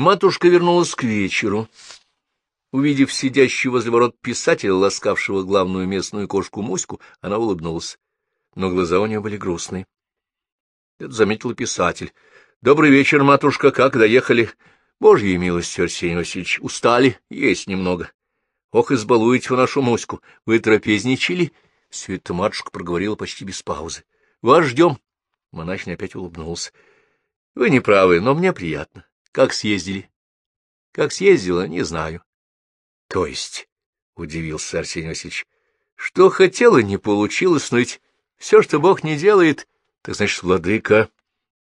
Матушка вернулась к вечеру. Увидев сидящего возле ворот писателя, ласкавшего главную местную кошку Муську, она улыбнулась. Но глаза у нее были грустные. Это заметил писатель. — Добрый вечер, матушка, как доехали? — Божьей милостью, Арсений Васильевич, устали, есть немного. — Ох, избалуете вы нашу Муську, вы трапезничали? Все это матушка проговорила почти без паузы. — Вас ждем. Монахиня опять улыбнулся. — Вы не правы, но мне приятно. Как съездили? — Как съездила, не знаю. — То есть, — удивился Арсений Васильевич, — что хотела, не получилось, но ведь все, что Бог не делает, так значит, владыка,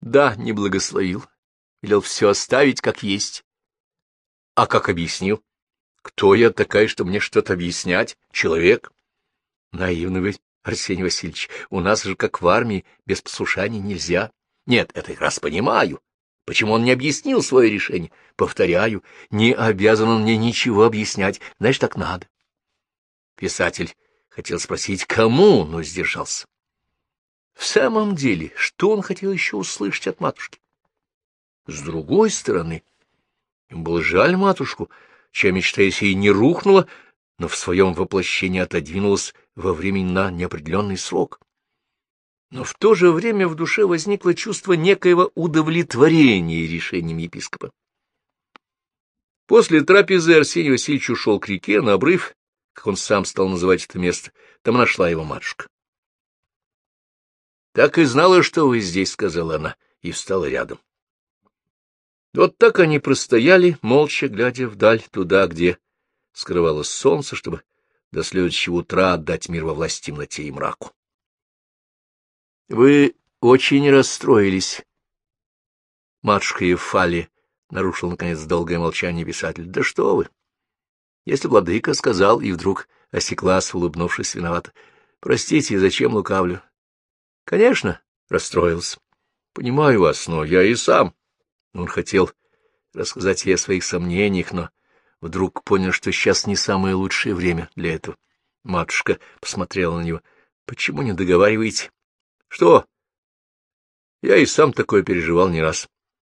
да, не благословил, велел все оставить как есть. А как объяснил? Кто я такая, что мне что-то объяснять? Человек? Наивный вы, Арсений Васильевич, у нас же, как в армии, без послушания нельзя. Нет, это я раз понимаю. Почему он не объяснил свое решение? Повторяю, не обязан он мне ничего объяснять, значит, так надо. Писатель хотел спросить, кому, но сдержался. В самом деле, что он хотел еще услышать от матушки? С другой стороны, ему было жаль матушку, чья мечта, если и не рухнула, но в своем воплощении отодвинулась во времени на неопределенный срок. Но в то же время в душе возникло чувство некоего удовлетворения решением епископа. После трапезы Арсений Васильевич ушел к реке на обрыв, как он сам стал называть это место. Там нашла его матушка. — Так и знала, что вы здесь, — сказала она, и встала рядом. Вот так они простояли, молча глядя вдаль, туда, где скрывалось солнце, чтобы до следующего утра отдать мир во власть темноте и мраку. — Вы очень расстроились. Матушка Ефали нарушил, наконец, долгое молчание писатель. — Да что вы! Если владыка сказал, и вдруг осеклась, улыбнувшись виновато. — Простите, зачем лукавлю? — Конечно, расстроился. — Понимаю вас, но я и сам. Он хотел рассказать ей о своих сомнениях, но вдруг понял, что сейчас не самое лучшее время для этого. Матушка посмотрела на него. — Почему не договариваете? — Что? — Я и сам такое переживал не раз.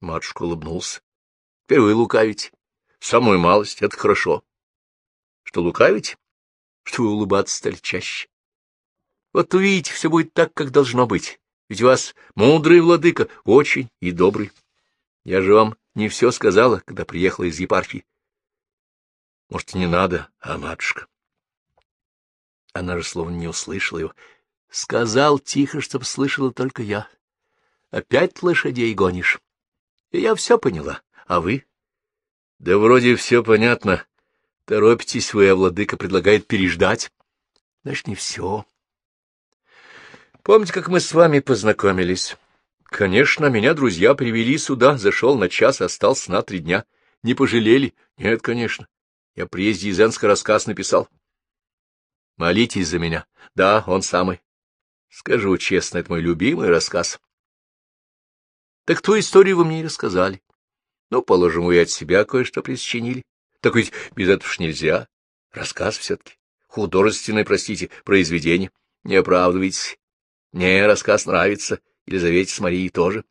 Матушка улыбнулся. — Теперь вы лукавите. Самую малость — это хорошо. — Что лукавить? Что вы улыбаться стали чаще. Вот увидите, все будет так, как должно быть. Ведь у вас мудрый владыка, очень и добрый. Я же вам не все сказала, когда приехала из епархии. Может, не надо, а матушка? Она же словно не услышала его. Сказал тихо, чтоб слышала только я. Опять лошадей гонишь. И я все поняла. А вы? Да вроде все понятно. Торопитесь вы, а владыка предлагает переждать. Значит, не все. Помните, как мы с вами познакомились? Конечно, меня друзья привели сюда, зашел на час, остался на три дня. Не пожалели? Нет, конечно. Я приезде из Энска рассказ написал. Молитесь за меня. Да, он самый. Скажу честно, это мой любимый рассказ. Так ту историю вы мне и рассказали. Ну, положим, вы от себя кое-что присчинили. Так ведь без этого ж нельзя. Рассказ все-таки. Художественное, простите, произведение. Не оправдывайтесь. Мне рассказ нравится. Елизавете с Марией тоже.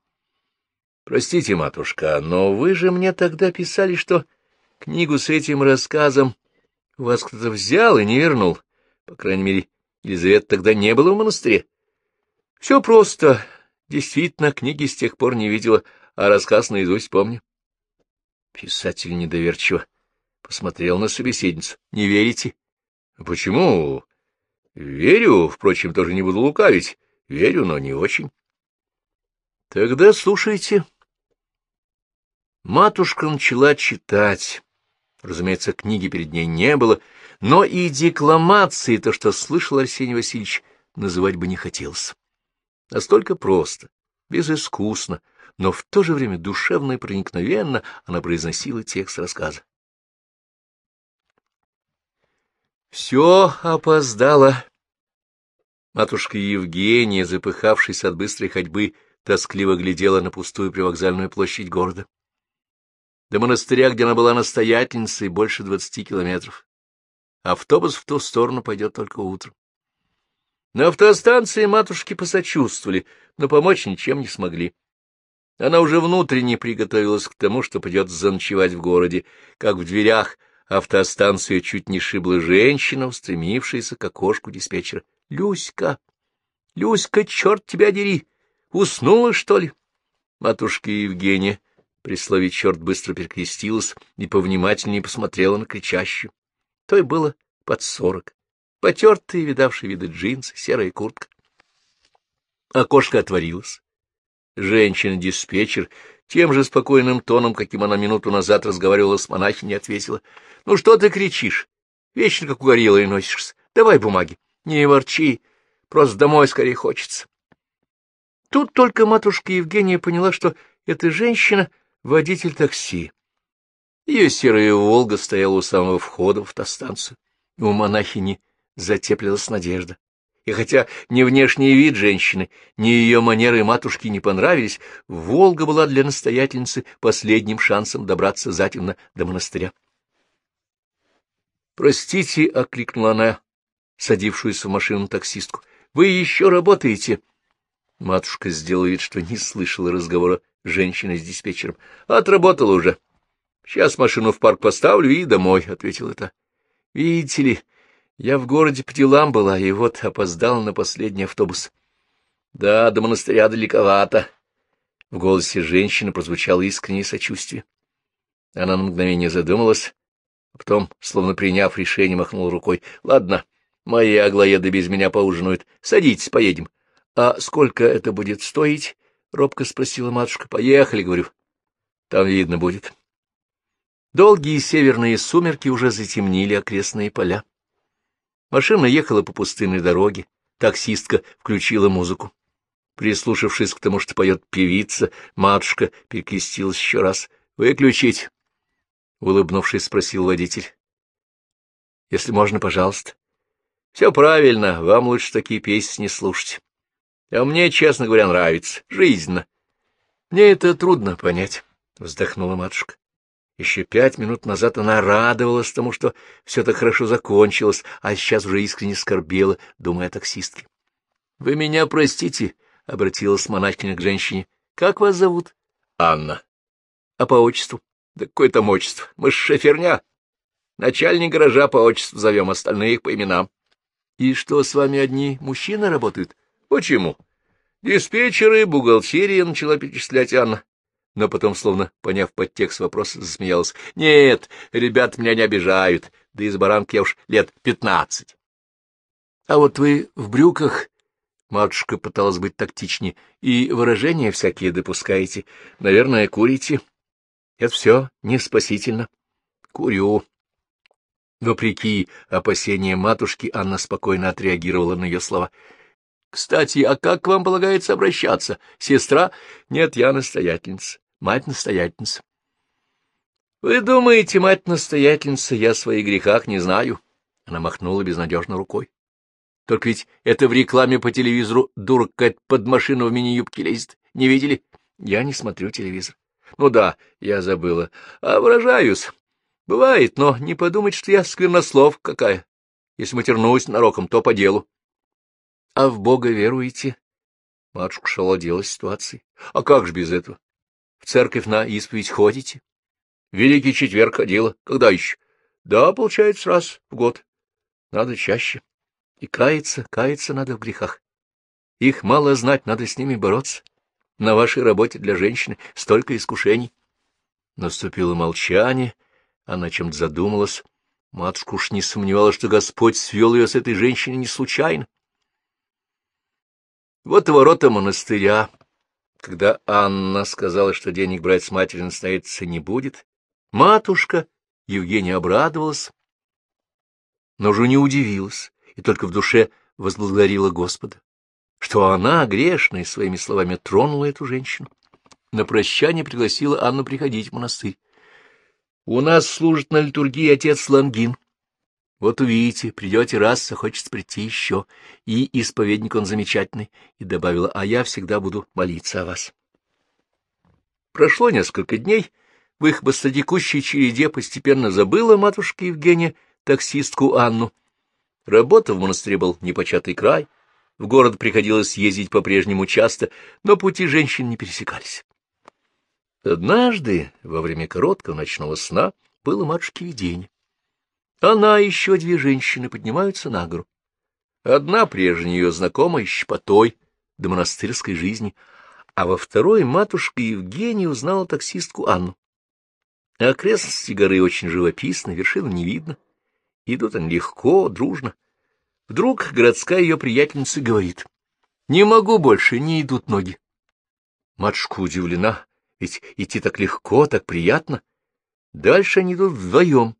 Простите, матушка, но вы же мне тогда писали, что книгу с этим рассказом вас кто-то взял и не вернул. По крайней мере, Елизавета тогда не было в монастыре. Все просто. Действительно, книги с тех пор не видела, а рассказ наизусть помню. Писатель недоверчиво посмотрел на собеседницу. Не верите? Почему? Верю, впрочем, тоже не буду лукавить. Верю, но не очень. Тогда слушайте. Матушка начала читать. Разумеется, книги перед ней не было, но и декламации, то, что слышал Арсений Васильевич, называть бы не хотелось. Настолько просто, безыскусно, но в то же время душевно и проникновенно она произносила текст рассказа. Все опоздало. Матушка Евгения, запыхавшись от быстрой ходьбы, тоскливо глядела на пустую привокзальную площадь города. До монастыря, где она была настоятельницей, больше двадцати километров. Автобус в ту сторону пойдет только утром. На автостанции матушки посочувствовали, но помочь ничем не смогли. Она уже внутренне приготовилась к тому, что придется заночевать в городе, как в дверях автостанции чуть не шибла женщина, устремившаяся к окошку диспетчера. — Люська! Люська, черт тебя дери! Уснула, что ли? Матушка Евгения при слове «черт» быстро перекрестилась и повнимательнее посмотрела на кричащую. Той было под сорок. Потертые, видавшие виды джинсы, серая куртка. Окошко отворилось. Женщина-диспетчер тем же спокойным тоном, каким она минуту назад разговаривала с монахиней, ответила. — Ну что ты кричишь? Вечно как угорелая носишься. Давай бумаги. Не ворчи. Просто домой скорее хочется. Тут только матушка Евгения поняла, что эта женщина — водитель такси. Ее серая «Волга» стояла у самого входа в автостанцию. У монахини затеплилась надежда. И хотя ни внешний вид женщины, ни ее манеры матушки не понравились, Волга была для настоятельницы последним шансом добраться затемно до монастыря. «Простите», — окликнула она, садившуюся в машину таксистку, — «вы еще работаете?» Матушка сделала вид, что не слышала разговора женщины с диспетчером. «Отработала уже. Сейчас машину в парк поставлю и домой», — ответила та. «Видите ли...» Я в городе по делам была, и вот опоздал на последний автобус. Да, до монастыря далековато. В голосе женщины прозвучало искреннее сочувствие. Она на мгновение задумалась, а потом, словно приняв решение, махнула рукой. — Ладно, мои аглоеды без меня поужинают. Садитесь, поедем. — А сколько это будет стоить? — робко спросила матушка. — Поехали, — говорю. — Там видно будет. Долгие северные сумерки уже затемнили окрестные поля. Машина ехала по пустынной дороге, таксистка включила музыку. Прислушавшись к тому, что поет певица, матушка перекрестилась еще раз. «Выключить!» — улыбнувшись, спросил водитель. «Если можно, пожалуйста». «Все правильно, вам лучше такие песни не слушать. А мне, честно говоря, нравится, жизненно». «Мне это трудно понять», — вздохнула матушка. Еще пять минут назад она радовалась тому, что все так хорошо закончилось, а сейчас уже искренне скорбела, думая о таксистке. — Вы меня простите, — обратилась монахиня к женщине. — Как вас зовут? — Анна. — А по отчеству? — Да какое там отчество? Мы ж шоферня. Начальник гаража по отчеству зовем, остальные по именам. — И что, с вами одни мужчины работают? — Почему? — Диспетчеры, бухгалтерия, — начала перечислять Анна но потом, словно поняв подтекст вопроса, засмеялась. — Нет, ребят меня не обижают, да из баранки я уж лет пятнадцать. — А вот вы в брюках, — матушка пыталась быть тактичнее, — и выражения всякие допускаете. Наверное, курите. Это все не спасительно. — Курю. Вопреки опасениям матушки, Анна спокойно отреагировала на ее слова. — Кстати, а как к вам полагается обращаться? Сестра? Нет, я настоятельница мать-настоятельница. — Вы думаете, мать-настоятельница, я о своих грехах не знаю? Она махнула безнадежно рукой. — Только ведь это в рекламе по телевизору дура под машину в мини-юбке лезет. Не видели? Я не смотрю телевизор. Ну да, я забыла. А выражаюсь. Бывает, но не подумать, что я сквернослов какая. Если матернусь нароком, то по делу. — А в Бога веруете? Матушка шалодела ситуацией. — А как же без этого? В церковь на исповедь ходите? Великий четверг ходила. Когда еще? Да, получается, раз в год. Надо чаще. И каяться, каяться надо в грехах. Их мало знать, надо с ними бороться. На вашей работе для женщины столько искушений. Наступило молчание, она чем-то задумалась. Матушка уж не сомневалась, что Господь свел ее с этой женщиной не случайно. Вот ворота монастыря, когда Анна сказала, что денег брать с матери настояться не будет, матушка Евгения обрадовалась, но уже не удивилась и только в душе возблагодарила Господа, что она, грешная, своими словами тронула эту женщину. На прощание пригласила Анну приходить в монастырь. У нас служит на литургии отец Лангин. Вот увидите, придете раз, захочется прийти еще. И исповедник он замечательный, и добавила, а я всегда буду молиться о вас. Прошло несколько дней, в их быстротекущей череде постепенно забыла матушка Евгения таксистку Анну. Работа в монастыре был непочатый край, в город приходилось ездить по-прежнему часто, но пути женщин не пересекались. Однажды, во время короткого ночного сна, было матушке видение. Она и еще две женщины поднимаются на гору. Одна прежняя ее знакомая щепотой до монастырской жизни, а во второй матушка Евгения узнала таксистку Анну. Окрестности горы очень живописны, вершины не видно. Идут они легко, дружно. Вдруг городская ее приятельница говорит, «Не могу больше, не идут ноги». Матушка удивлена, ведь идти так легко, так приятно. Дальше они идут вдвоем.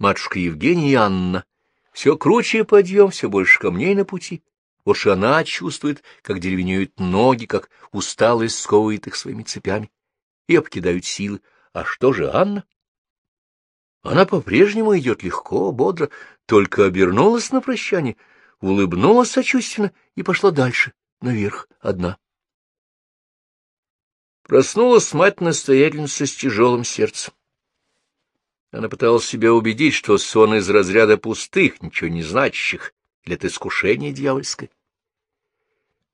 Матушка Евгения и Анна. Все круче подъем, все больше камней на пути. Уж она чувствует, как деревенеют ноги, как усталость сковывает их своими цепями. и покидают силы. А что же Анна? Она по-прежнему идет легко, бодро, только обернулась на прощание, улыбнулась сочувственно и пошла дальше, наверх, одна. Проснулась мать-настоятельница с тяжелым сердцем. Она пыталась себя убедить, что сон из разряда пустых, ничего не значащих, или это искушение дьявольское.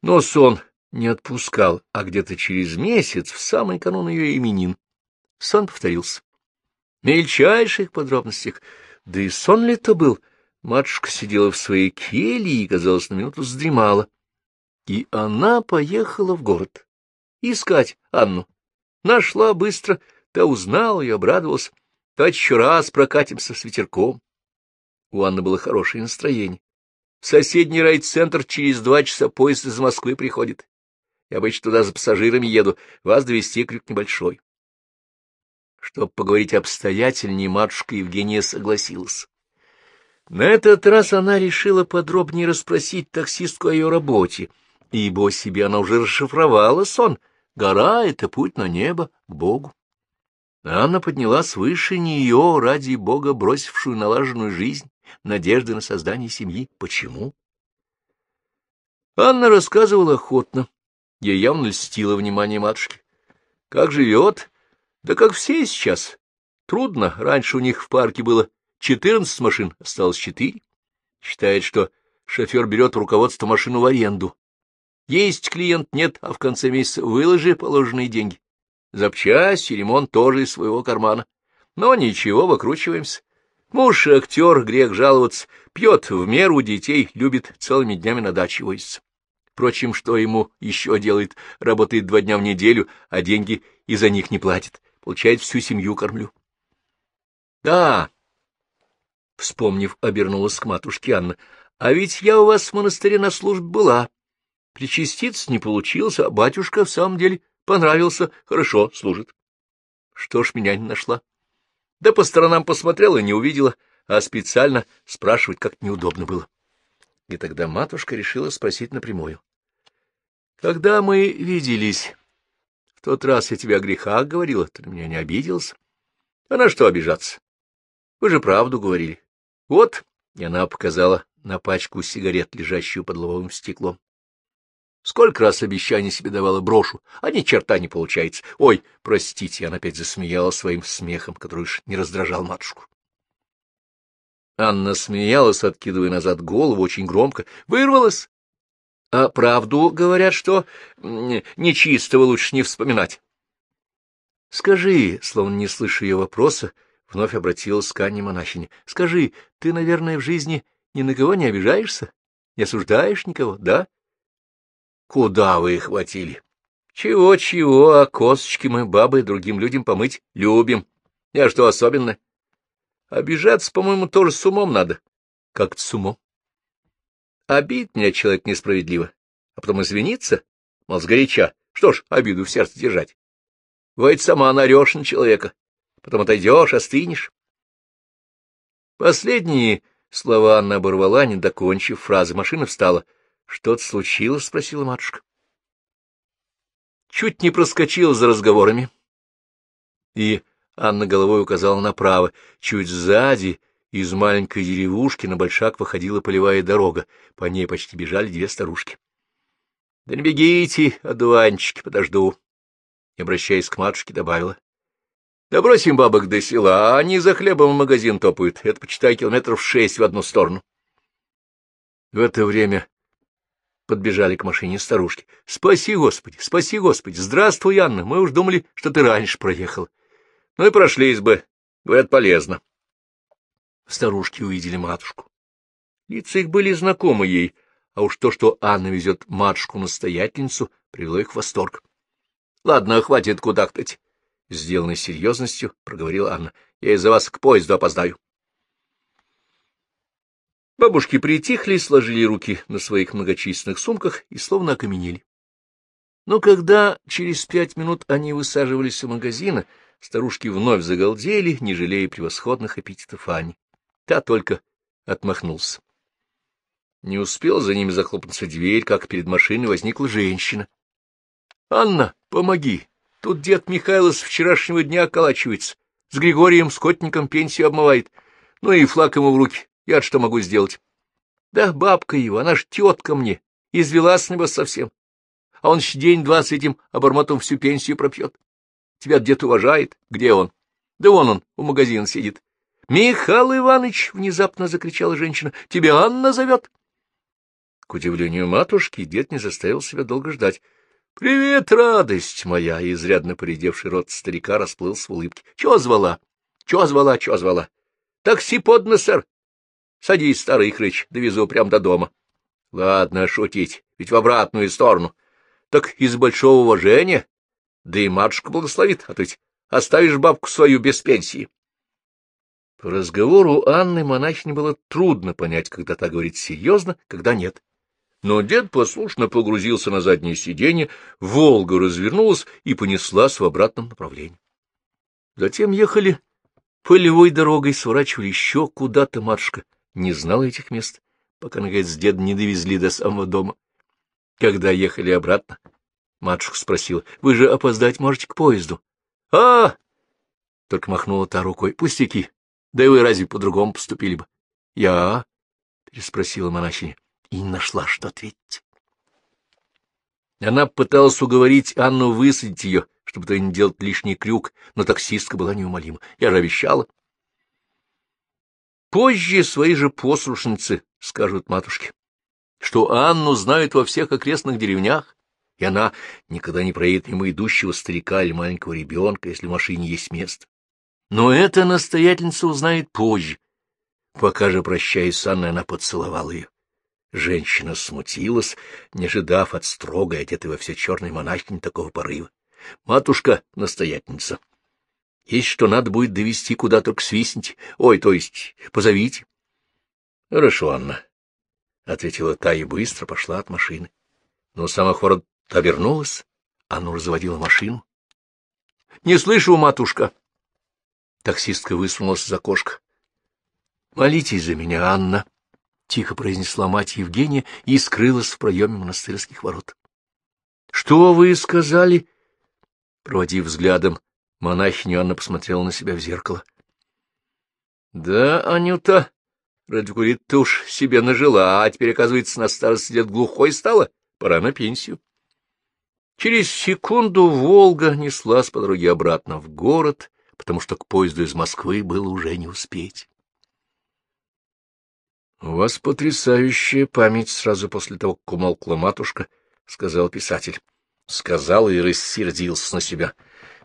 Но сон не отпускал, а где-то через месяц, в самый канун ее именин, сон повторился. В мельчайших подробностях, да и сон ли это был, матушка сидела в своей келье и, казалось, на минуту вздремала. И она поехала в город искать Анну. Нашла быстро, та узнала и обрадовалась. Та еще раз прокатимся с ветерком. У Анны было хорошее настроение. В соседний райцентр через два часа поезд из Москвы приходит. Я обычно туда за пассажирами еду, вас довести крюк небольшой. Чтобы поговорить обстоятельнее, матушка Евгения согласилась. На этот раз она решила подробнее расспросить таксистку о ее работе, ибо себе она уже расшифровала сон. Гора — это путь на небо, к Богу. Анна поднялась выше нее, ради Бога, бросившую налаженную жизнь, надежды на создание семьи. Почему? Анна рассказывала охотно. Ей явно льстило внимание матушки. Как живет? Да как все сейчас. Трудно. Раньше у них в парке было четырнадцать машин, осталось четыре. Считает, что шофер берет руководство машину в аренду. Есть клиент, нет, а в конце месяца выложи положенные деньги. Запчасти, ремонт тоже из своего кармана. Но ничего, выкручиваемся. Муж актер, грех жаловаться, пьет в меру детей, любит целыми днями на даче возиться. Впрочем, что ему еще делает? Работает два дня в неделю, а деньги и за них не платит. Получает всю семью кормлю. Да, вспомнив, обернулась к матушке Анна, а ведь я у вас в монастыре на службе была. Причаститься не получился, а батюшка в самом деле Понравился, хорошо, служит. Что ж меня не нашла? Да по сторонам посмотрела, не увидела, а специально спрашивать как неудобно было. И тогда матушка решила спросить напрямую. — Когда мы виделись, в тот раз я тебе о грехах говорила, ты на меня не обиделся. А на что обижаться? Вы же правду говорили. Вот, и она показала на пачку сигарет, лежащую под лобовым стеклом. Сколько раз обещаний себе давала брошу, а ни черта не получается. Ой, простите, она опять засмеялась своим смехом, который уж не раздражал матушку. Анна смеялась, откидывая назад голову очень громко. Вырвалась. А правду говорят, что нечистого лучше не вспоминать. Скажи, словно не слыша ее вопроса, вновь обратилась к Анне монахине. Скажи, ты, наверное, в жизни ни на кого не обижаешься? Не осуждаешь никого, да? Куда вы их хватили? Чего-чего, а косточки мы, бабы, другим людям помыть любим. Я что особенно? Обижаться, по-моему, тоже с умом надо. Как с умом? Обид меня человек несправедливо, а потом извиниться, мол, сгоряча. Что ж, обиду в сердце держать. Бывает, сама нарешь на человека, потом отойдешь, остынешь. Последние слова Анна оборвала, не докончив фразы. Машина встала —— Что-то случилось? — спросила матушка. Чуть не проскочила за разговорами. И Анна головой указала направо. Чуть сзади из маленькой деревушки на большак выходила полевая дорога. По ней почти бежали две старушки. — Да не бегите, одуванчики, подожду. И, обращаясь к матушке, добавила. — Да бросим бабок до села, а они за хлебом в магазин топают. Это, почитай, километров шесть в одну сторону. В это время подбежали к машине старушки. — Спаси, Господи, спаси, Господи! Здравствуй, Анна! Мы уж думали, что ты раньше проехал. Ну и прошлись бы. Говорят, полезно. Старушки увидели матушку. Лица их были знакомы ей, а уж то, что Анна везет матушку-настоятельницу, привело их в восторг. — Ладно, хватит кудахтать. — сделанной серьезностью проговорила Анна. — Я из-за вас к поезду опоздаю. Бабушки притихли, сложили руки на своих многочисленных сумках и словно окаменели. Но когда через пять минут они высаживались у магазина, старушки вновь загалдели, не жалея превосходных аппетитов Ани. Та только отмахнулся. Не успел за ними захлопнуться дверь, как перед машиной возникла женщина. — Анна, помоги! Тут дед Михайло с вчерашнего дня околачивается. С Григорием Скотником пенсию обмывает. Ну и флаг ему в руки. Я что могу сделать? Да бабка его, она ж тетка мне, извела с него совсем. А он еще день-два с этим обормотом всю пенсию пропьет. Тебя дед уважает. Где он? Да вон он, у магазина сидит. — Михаил Иванович! — внезапно закричала женщина. — Тебя Анна зовет. К удивлению матушки, дед не заставил себя долго ждать. — Привет, радость моя! — изрядно поредевший рот старика расплылся в улыбке. — Чего звала? Чего звала? Чего звала? — Такси подно, сэр. Садись, старый хрыч, довезу прямо до дома. Ладно, шутить, ведь в обратную сторону. Так из большого уважения, да и матушка благословит, а то ведь оставишь бабку свою без пенсии. По разговору Анны монахине было трудно понять, когда та говорит серьезно, когда нет. Но дед послушно погрузился на заднее сиденье, Волга развернулась и понеслась в обратном направлении. Затем ехали полевой дорогой, сворачивали еще куда-то матушка не знала этих мест, пока, наконец, дед не довезли до самого дома. Когда ехали обратно, матушка спросила, — Вы же опоздать можете к поезду? — А! — только махнула та рукой. — Пустяки. Да и вы разве по-другому поступили бы? — Я? — переспросила монахиня и не нашла, что ответить. Она пыталась уговорить Анну высадить ее, чтобы то не делать лишний крюк, но таксистка была неумолима. Я же обещала. Позже свои же послушницы скажут матушке, что Анну знают во всех окрестных деревнях, и она никогда не проедет мимо идущего старика или маленького ребенка, если в машине есть место. Но эта настоятельница узнает позже. Пока же, прощаясь с Анной, она поцеловала ее. Женщина смутилась, не ожидав от строгой, одетой во все черной монахини такого порыва. Матушка — Есть что надо будет довести куда только свистните. Ой, то есть, позовите. — Хорошо, Анна, — ответила та и быстро пошла от машины. Но самохворот обернулась, Анна разводила машину. — Не слышу, матушка. Таксистка высунулась из окошка. — Молитесь за меня, Анна, — тихо произнесла мать Евгения и скрылась в проеме монастырских ворот. — Что вы сказали? Проводив взглядом Монахиня Анна посмотрела на себя в зеркало. — Да, Анюта, радикулит ты уж себе нажила, а теперь, оказывается, на старости лет глухой стала. Пора на пенсию. Через секунду Волга неслась по дороге обратно в город, потому что к поезду из Москвы было уже не успеть. — У вас потрясающая память сразу после того, как умолкла матушка, — сказал писатель. Сказал и рассердился на себя.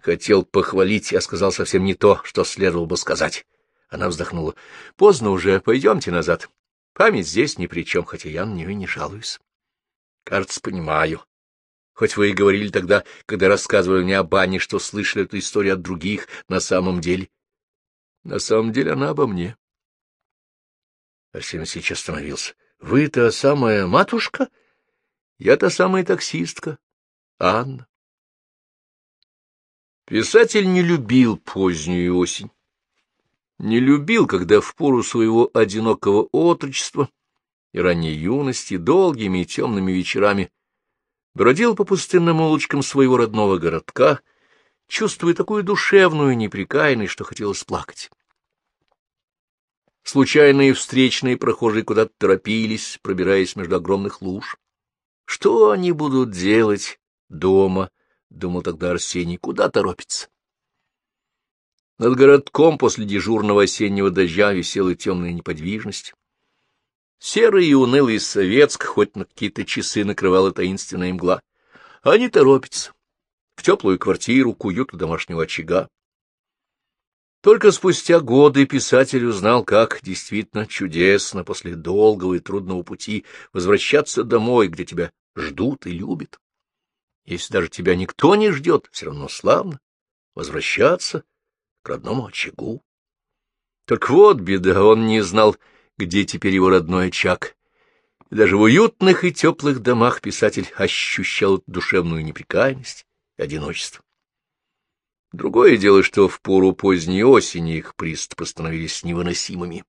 Хотел похвалить, я сказал совсем не то, что следовало бы сказать. Она вздохнула. — Поздно уже, пойдемте назад. Память здесь ни при чем, хотя я на нее не жалуюсь. — Кажется, понимаю. Хоть вы и говорили тогда, когда рассказывали мне о бане, что слышали эту историю от других, на самом деле... На самом деле она обо мне. Арсений сейчас остановился. — Вы та самая матушка? Я та самая таксистка. Анна. Писатель не любил позднюю осень. Не любил, когда в пору своего одинокого отрочества и ранней юности долгими и темными вечерами бродил по пустынным улочкам своего родного городка, чувствуя такую душевную неприкаянность, что хотелось плакать. Случайные встречные прохожие куда-то торопились, пробираясь между огромных луж. Что они будут делать дома, — думал тогда Арсений, — куда торопится? Над городком после дежурного осеннего дождя висела темная неподвижность. Серый и унылый Советск хоть на какие-то часы накрывала таинственная мгла. Они торопятся. В теплую квартиру, к уюту домашнего очага. Только спустя годы писатель узнал, как действительно чудесно после долгого и трудного пути возвращаться домой, где тебя ждут и любят. Если даже тебя никто не ждет, все равно славно возвращаться к родному очагу. Так вот беда, он не знал, где теперь его родной очаг. И даже в уютных и теплых домах писатель ощущал душевную неприкаянность и одиночество. Другое дело, что в пору поздней осени их приступы становились невыносимыми.